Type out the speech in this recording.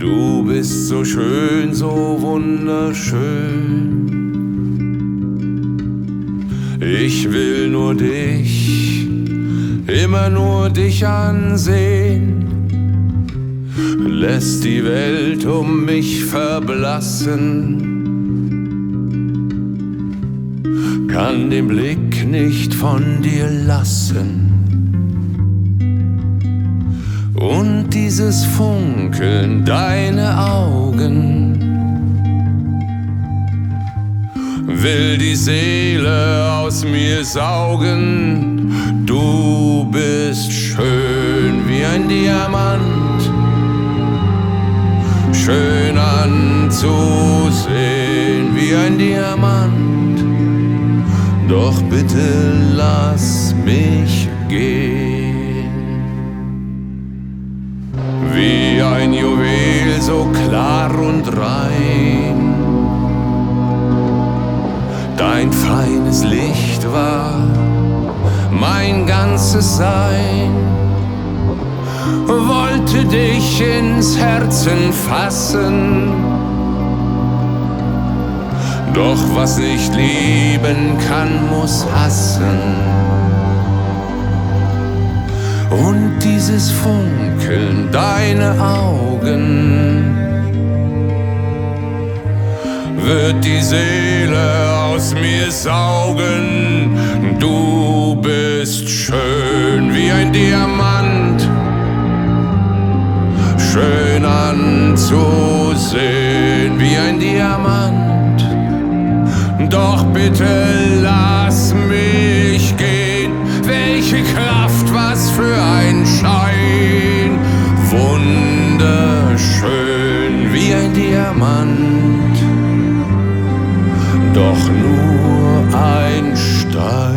Du bist so schön, so wunderschön. Ich will nur dich, immer nur dich ansehen. Lässt die Welt um mich verblassen. Kann den Blick nicht von dir lassen. Und dieses Funkeln, deine Augen, will die Seele aus mir saugen. Du bist schön wie ein Diamant, schön anzusehen wie ein Diamant. Doch bitte lass mich gehen. Rein Dein feines Licht war mein ganzes Sein. Wollte dich ins Herzen fassen. Doch was nicht lieben kann, muss hassen. Und dieses Funkeln, deine Augen, wird die Seele aus mir saugen. Du bist schön wie ein Diamant, schön anzusehen wie ein Diamant. Doch bitte lass mich gehen, welche Kraft, was für ein Schein, wunderschön wie ein Diamant doch nur ein Stein.